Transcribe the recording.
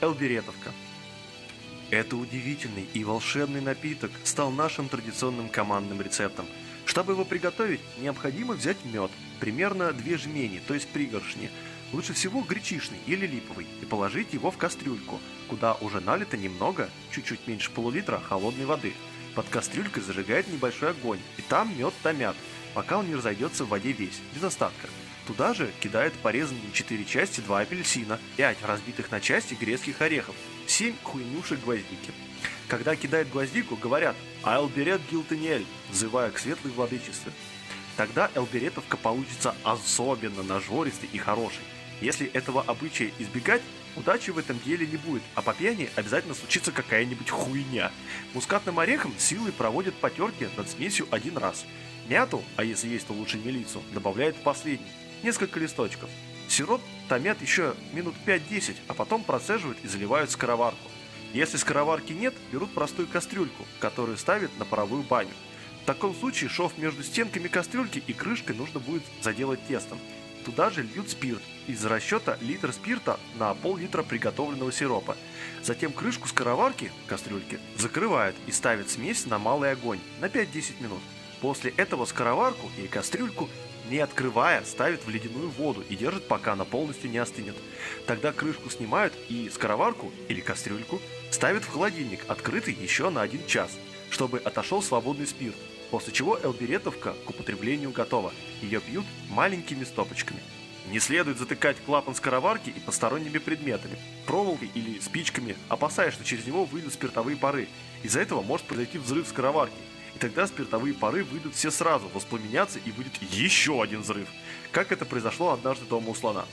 Элберетовка. Это удивительный и волшебный напиток стал нашим традиционным командным рецептом. Чтобы его приготовить, необходимо взять мед, примерно две жмени, то есть пригоршни, лучше всего гречишный или липовый, и положить его в кастрюльку, куда уже налито немного, чуть-чуть меньше полулитра холодной воды. Под кастрюлькой зажигает небольшой огонь, и там мед томят, пока он не разойдется в воде весь, без остатка. Туда же кидает порезанные на 4 части 2 апельсина, 5 разбитых на части грецких орехов, 7 хуйнюшек гвоздики. Когда кидают гвоздику, говорят «Айлберет Гилтениэль», взывая к светлой владычестве. Тогда элберетовка получится особенно нажористой и хорошей. Если этого обычая избегать, удачи в этом деле не будет, а по пьяни обязательно случится какая-нибудь хуйня. Мускатным орехом силой проводят потерки над смесью один раз. Мяту, а если есть, то лучше мелицу, добавляют в последний несколько листочков. Сироп томят еще минут 5-10, а потом процеживают и заливают скороварку. Если скороварки нет, берут простую кастрюльку, которую ставят на паровую баню. В таком случае шов между стенками кастрюльки и крышкой нужно будет заделать тестом. Туда же льют спирт, из расчета литр спирта на пол-литра приготовленного сиропа. Затем крышку скороварки, кастрюльки, закрывают и ставят смесь на малый огонь на 5-10 минут. После этого скороварку и кастрюльку не открывая, ставит в ледяную воду и держит, пока она полностью не остынет. Тогда крышку снимают и скороварку или кастрюльку ставят в холодильник, открытый еще на один час, чтобы отошел свободный спирт, после чего элберетовка к употреблению готова. Ее пьют маленькими стопочками. Не следует затыкать клапан скороварки и посторонними предметами, проволокой или спичками, опасаясь, что через него выйдут спиртовые пары. Из-за этого может произойти взрыв скороварки, и тогда спиртовые пары выйдут все сразу, воспламенятся и будет еще один взрыв, как это произошло однажды дома у слона.